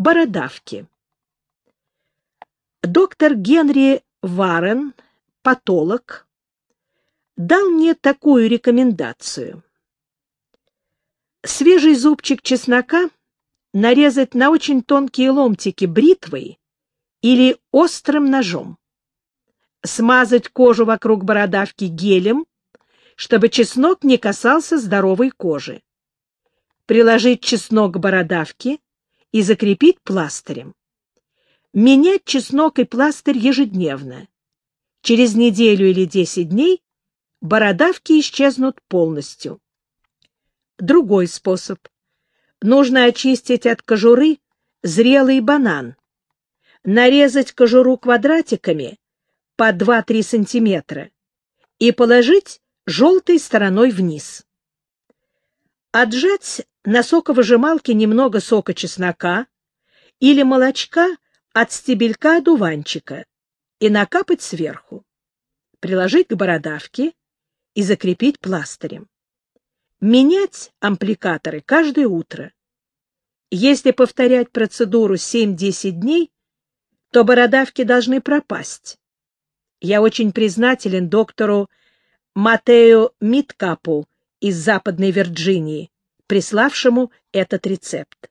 Бородавки. Доктор Генри Варен, патолог, дал мне такую рекомендацию. Свежий зубчик чеснока нарезать на очень тонкие ломтики бритвой или острым ножом. Смазать кожу вокруг бородавки гелем, чтобы чеснок не касался здоровой кожи. Приложить чеснок к бородавке и закрепить пластырем. Менять чеснок и пластырь ежедневно. Через неделю или 10 дней бородавки исчезнут полностью. Другой способ. Нужно очистить от кожуры зрелый банан, нарезать кожуру квадратиками по 2-3 см и положить желтой стороной вниз. Отжать на соковыжималке немного сока чеснока или молочка от стебелька одуванчика и накапать сверху. Приложить к бородавке и закрепить пластырем. Менять ампликаторы каждое утро. Если повторять процедуру 7-10 дней, то бородавки должны пропасть. Я очень признателен доктору Матео Миткапу из Западной Вирджинии, приславшему этот рецепт.